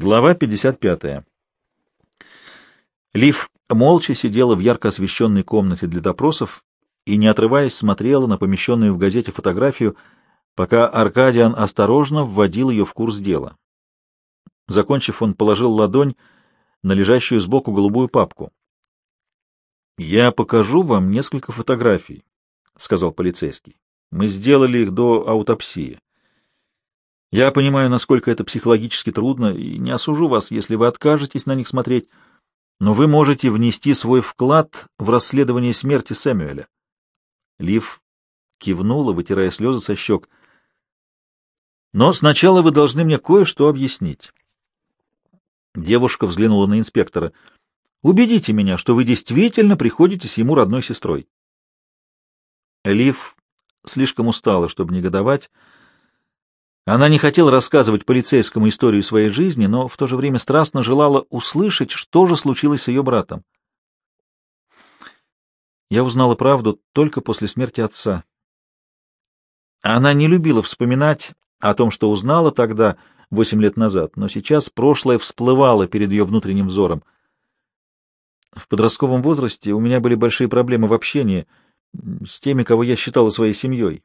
Глава 55. Лив молча сидела в ярко освещенной комнате для допросов и, не отрываясь, смотрела на помещенную в газете фотографию, пока Аркадиан осторожно вводил ее в курс дела. Закончив, он положил ладонь на лежащую сбоку голубую папку. «Я покажу вам несколько фотографий», — сказал полицейский. «Мы сделали их до аутопсии. Я понимаю, насколько это психологически трудно, и не осужу вас, если вы откажетесь на них смотреть, но вы можете внести свой вклад в расследование смерти Сэмюэля. Лив кивнула, вытирая слезы со щек. Но сначала вы должны мне кое-что объяснить. Девушка взглянула на инспектора. Убедите меня, что вы действительно приходитесь ему родной сестрой. Лив слишком устала, чтобы негодовать, — она не хотела рассказывать полицейскому историю своей жизни, но в то же время страстно желала услышать, что же случилось с ее братом. Я узнала правду только после смерти отца. Она не любила вспоминать о том, что узнала тогда, восемь лет назад, но сейчас прошлое всплывало перед ее внутренним взором. В подростковом возрасте у меня были большие проблемы в общении с теми, кого я считала своей семьей.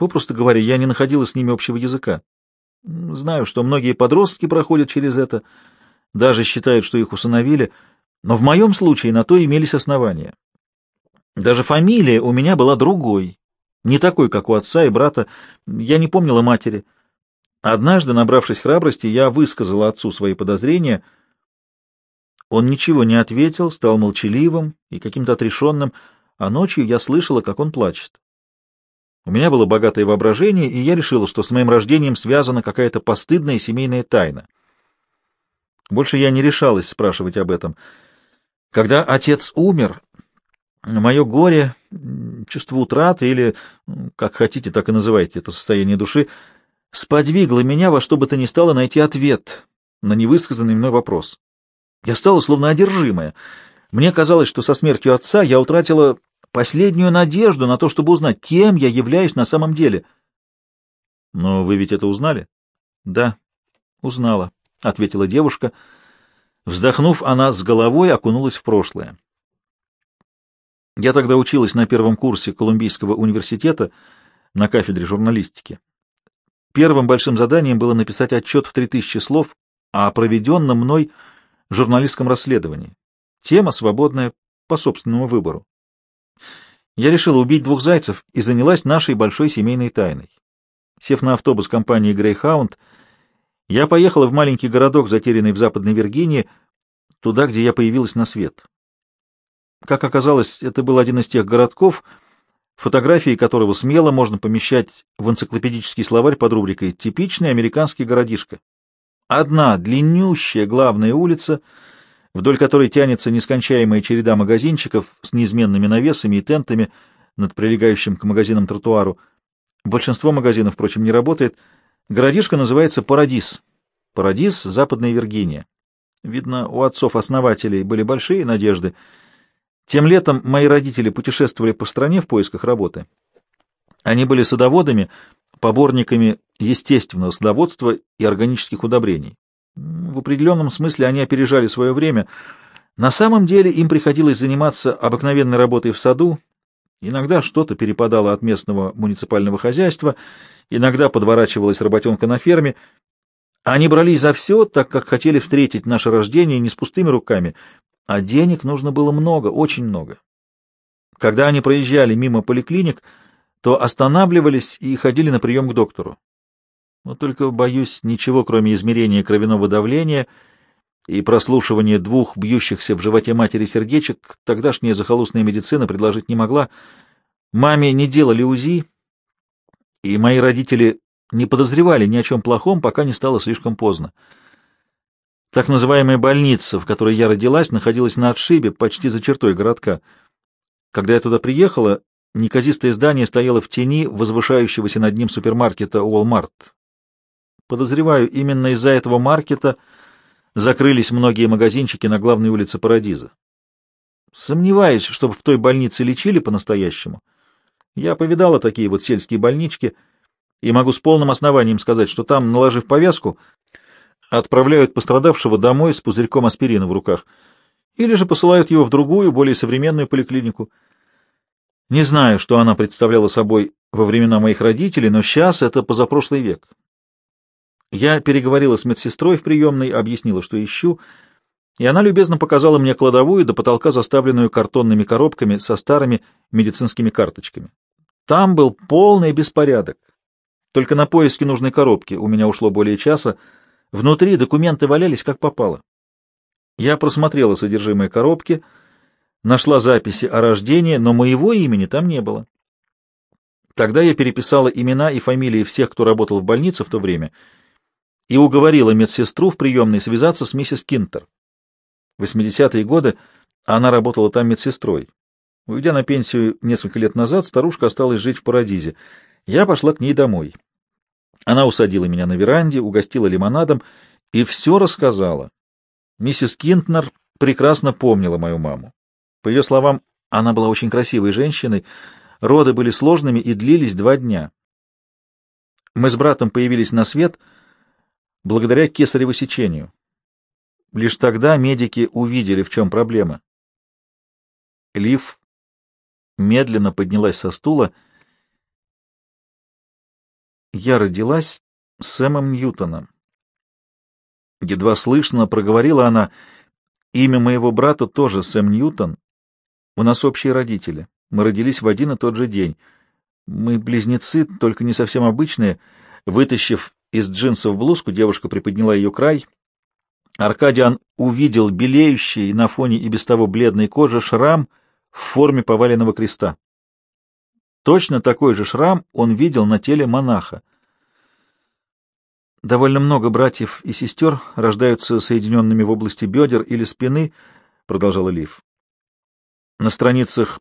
Попросту говоря, я не находила с ними общего языка. Знаю, что многие подростки проходят через это, даже считают, что их усыновили, но в моем случае на то имелись основания. Даже фамилия у меня была другой, не такой, как у отца и брата, я не помнила матери. Однажды, набравшись храбрости, я высказала отцу свои подозрения. Он ничего не ответил, стал молчаливым и каким-то отрешенным, а ночью я слышала, как он плачет. У меня было богатое воображение, и я решила, что с моим рождением связана какая-то постыдная семейная тайна. Больше я не решалась спрашивать об этом. Когда отец умер, мое горе, чувство утраты или, как хотите, так и называйте это состояние души, сподвигло меня во что бы то ни стало найти ответ на невысказанный мной вопрос. Я стала словно одержимая. Мне казалось, что со смертью отца я утратила последнюю надежду на то, чтобы узнать, кем я являюсь на самом деле. — Но вы ведь это узнали? — Да, узнала, — ответила девушка. Вздохнув, она с головой окунулась в прошлое. Я тогда училась на первом курсе Колумбийского университета на кафедре журналистики. Первым большим заданием было написать отчет в 3000 слов о проведенном мной журналистском расследовании. Тема свободная по собственному выбору я решила убить двух зайцев и занялась нашей большой семейной тайной. Сев на автобус компании Greyhound, я поехала в маленький городок, затерянный в Западной Виргинии, туда, где я появилась на свет. Как оказалось, это был один из тех городков, фотографии которого смело можно помещать в энциклопедический словарь под рубрикой «Типичный американский городишко». Одна длиннющая главная улица — вдоль которой тянется нескончаемая череда магазинчиков с неизменными навесами и тентами над прилегающим к магазинам тротуару. Большинство магазинов, впрочем, не работает. Городишко называется Парадис. Парадис — Западная Виргиния. Видно, у отцов-основателей были большие надежды. Тем летом мои родители путешествовали по стране в поисках работы. Они были садоводами, поборниками естественного садоводства и органических удобрений. В определенном смысле они опережали свое время. На самом деле им приходилось заниматься обыкновенной работой в саду. Иногда что-то перепадало от местного муниципального хозяйства, иногда подворачивалась работенка на ферме. Они брались за все, так как хотели встретить наше рождение не с пустыми руками, а денег нужно было много, очень много. Когда они проезжали мимо поликлиник, то останавливались и ходили на прием к доктору. Но только, боюсь, ничего, кроме измерения кровяного давления и прослушивания двух бьющихся в животе матери сердечек, тогдашняя захолустная медицина предложить не могла. Маме не делали УЗИ, и мои родители не подозревали ни о чем плохом, пока не стало слишком поздно. Так называемая больница, в которой я родилась, находилась на отшибе, почти за чертой городка. Когда я туда приехала, неказистое здание стояло в тени возвышающегося над ним супермаркета Walmart. Подозреваю, именно из-за этого маркета закрылись многие магазинчики на главной улице Парадиза. Сомневаюсь, чтобы в той больнице лечили по-настоящему. Я повидала такие вот сельские больнички и могу с полным основанием сказать, что там, наложив повязку, отправляют пострадавшего домой с пузырьком аспирина в руках, или же посылают его в другую, более современную поликлинику. Не знаю, что она представляла собой во времена моих родителей, но сейчас это позапрошлый век. Я переговорила с медсестрой в приемной, объяснила, что ищу, и она любезно показала мне кладовую до потолка, заставленную картонными коробками со старыми медицинскими карточками. Там был полный беспорядок. Только на поиски нужной коробки у меня ушло более часа. Внутри документы валялись как попало. Я просмотрела содержимое коробки, нашла записи о рождении, но моего имени там не было. Тогда я переписала имена и фамилии всех, кто работал в больнице в то время, и уговорила медсестру в приемной связаться с миссис Кинтер. В 80-е годы она работала там медсестрой. Уйдя на пенсию несколько лет назад, старушка осталась жить в Парадизе. Я пошла к ней домой. Она усадила меня на веранде, угостила лимонадом и все рассказала. Миссис Кинтнер прекрасно помнила мою маму. По ее словам, она была очень красивой женщиной, роды были сложными и длились два дня. Мы с братом появились на свет благодаря кесареву сечению. Лишь тогда медики увидели, в чем проблема. Лив медленно поднялась со стула. Я родилась с Сэмом Ньютоном. Едва слышно проговорила она. Имя моего брата тоже Сэм Ньютон. У нас общие родители. Мы родились в один и тот же день. Мы близнецы, только не совсем обычные. Вытащив из джинсов блузку, девушка приподняла ее край. Аркадиан увидел белеющий на фоне и без того бледной кожи шрам — в форме поваленного креста. Точно такой же шрам он видел на теле монаха. Довольно много братьев и сестер рождаются соединенными в области бедер или спины, продолжал Лив. На страницах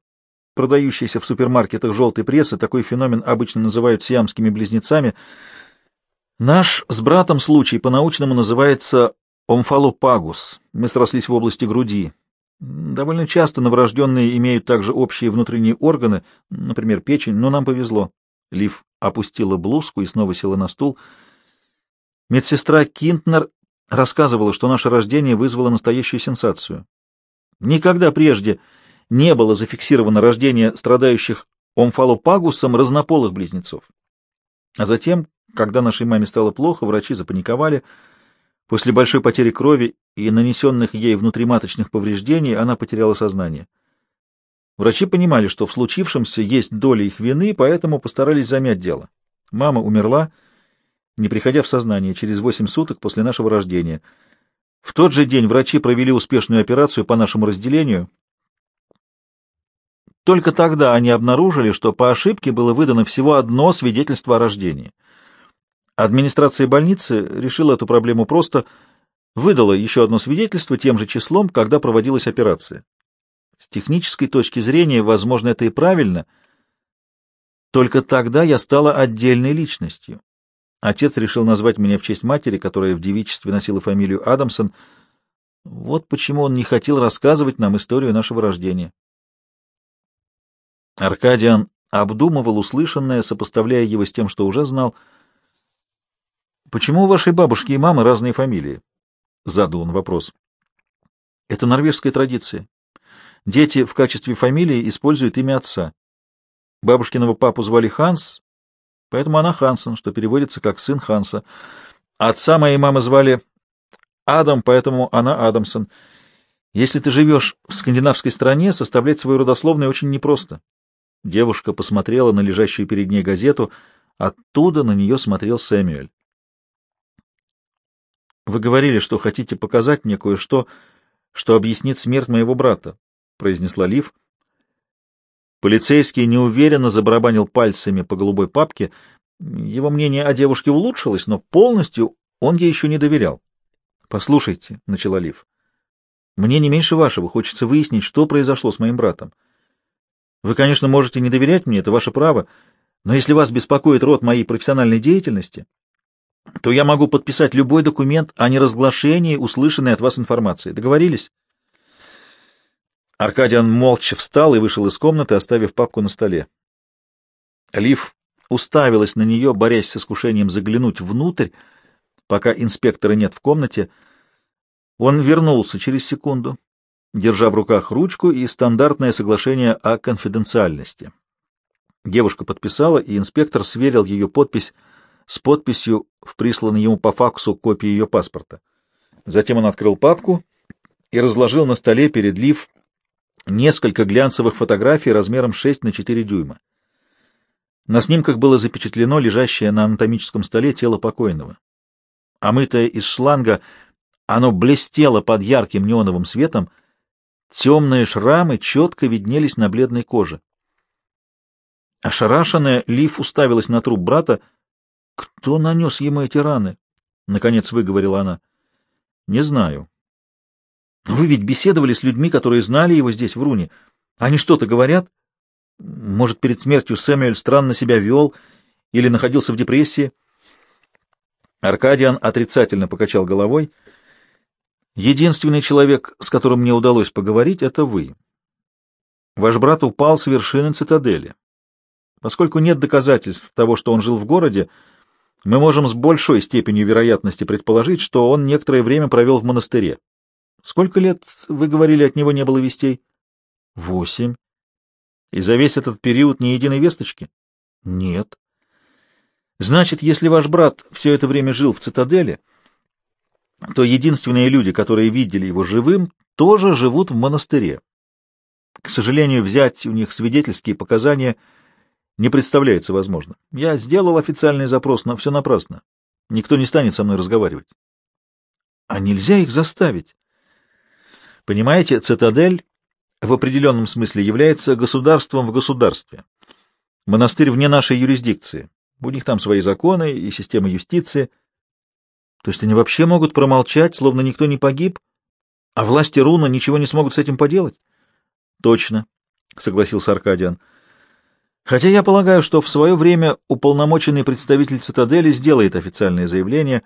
продающейся в супермаркетах желтой прессы такой феномен обычно называют сиамскими близнецами. Наш с братом случай по-научному называется омфалопагус. Мы срослись в области груди. Довольно часто новорожденные имеют также общие внутренние органы, например, печень, но нам повезло. Лив опустила блузку и снова села на стул. Медсестра Кинтнер рассказывала, что наше рождение вызвало настоящую сенсацию. Никогда прежде не было зафиксировано рождение страдающих омфалопагусом разнополых близнецов. А затем, когда нашей маме стало плохо, врачи запаниковали — После большой потери крови и нанесенных ей внутриматочных повреждений она потеряла сознание. Врачи понимали, что в случившемся есть доля их вины, поэтому постарались замять дело. Мама умерла, не приходя в сознание, через восемь суток после нашего рождения. В тот же день врачи провели успешную операцию по нашему разделению. Только тогда они обнаружили, что по ошибке было выдано всего одно свидетельство о рождении — Администрация больницы решила эту проблему просто, выдала еще одно свидетельство тем же числом, когда проводилась операция. С технической точки зрения, возможно, это и правильно. Только тогда я стала отдельной личностью. Отец решил назвать меня в честь матери, которая в девичестве носила фамилию Адамсон. Вот почему он не хотел рассказывать нам историю нашего рождения. Аркадиан обдумывал услышанное, сопоставляя его с тем, что уже знал — Почему у вашей бабушки и мамы разные фамилии? Задал он вопрос. Это норвежская традиция. Дети в качестве фамилии используют имя отца. Бабушкиного папу звали Ханс, поэтому она Хансен, что переводится как сын Ханса. Отца моей мамы звали Адам, поэтому она Адамсон. Если ты живешь в скандинавской стране, составлять свою родословную очень непросто. Девушка посмотрела на лежащую перед ней газету. Оттуда на нее смотрел Сэмюэль. Вы говорили, что хотите показать мне кое-что, что объяснит смерть моего брата, — произнесла Лив. Полицейский неуверенно забарабанил пальцами по голубой папке. Его мнение о девушке улучшилось, но полностью он ей еще не доверял. — Послушайте, — начала Лив, — мне не меньше вашего хочется выяснить, что произошло с моим братом. Вы, конечно, можете не доверять мне, это ваше право, но если вас беспокоит род моей профессиональной деятельности, то я могу подписать любой документ о неразглашении услышанной от вас информации. Договорились? Аркадиан молча встал и вышел из комнаты, оставив папку на столе. Лив уставилась на нее, борясь с искушением заглянуть внутрь. пока инспектора нет в комнате. Он вернулся через секунду, держа в руках ручку и стандартное соглашение о конфиденциальности. Девушка подписала, и инспектор сверил ее подпись с подписью в присланной ему по факсу копии ее паспорта. Затем он открыл папку и разложил на столе перед Лив несколько глянцевых фотографий размером 6 на 4 дюйма. На снимках было запечатлено лежащее на анатомическом столе тело покойного. Омытое из шланга, оно блестело под ярким неоновым светом, темные шрамы четко виднелись на бледной коже. Ошарашенная, Лив уставилась на труп брата. «Кто нанес ему эти раны?» — наконец выговорила она. «Не знаю». «Вы ведь беседовали с людьми, которые знали его здесь, в Руне. Они что-то говорят? Может, перед смертью Сэмюэль странно себя вел или находился в депрессии?» Аркадиан отрицательно покачал головой. «Единственный человек, с которым мне удалось поговорить, — это вы. Ваш брат упал с вершины цитадели. Поскольку нет доказательств того, что он жил в городе, мы можем с большой степенью вероятности предположить, что он некоторое время провел в монастыре. Сколько лет, вы говорили, от него не было вестей? Восемь. И за весь этот период ни единой весточки? Нет. Значит, если ваш брат все это время жил в цитадели, то единственные люди, которые видели его живым, тоже живут в монастыре. К сожалению, взять у них свидетельские показания – не представляется возможным. Я сделал официальный запрос, но все напрасно. Никто не станет со мной разговаривать. А нельзя их заставить. Понимаете, цитадель в определенном смысле является государством в государстве. Монастырь вне нашей юрисдикции. У них там свои законы и система юстиции. То есть они вообще могут промолчать, словно никто не погиб, а власти Руна ничего не смогут с этим поделать? Точно, согласился Аркадиан. Хотя я полагаю, что в свое время уполномоченный представитель цитадели сделает официальное заявление.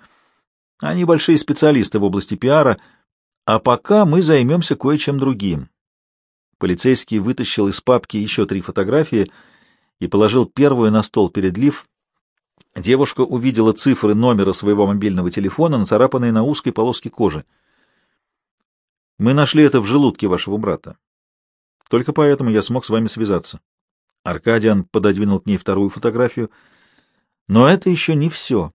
Они большие специалисты в области пиара, а пока мы займемся кое-чем другим. Полицейский вытащил из папки еще три фотографии и положил первую на стол перед Лив. Девушка увидела цифры номера своего мобильного телефона, нацарапанные на узкой полоске кожи. «Мы нашли это в желудке вашего брата. Только поэтому я смог с вами связаться». Аркадиан пододвинул к ней вторую фотографию. Но это еще не все.